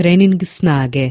Trening snage.